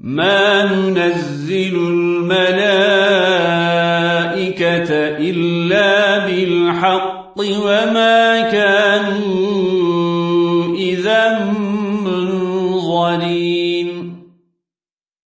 ما ننزل الملائكة إلا بالحق وما كانوا إذا منظرين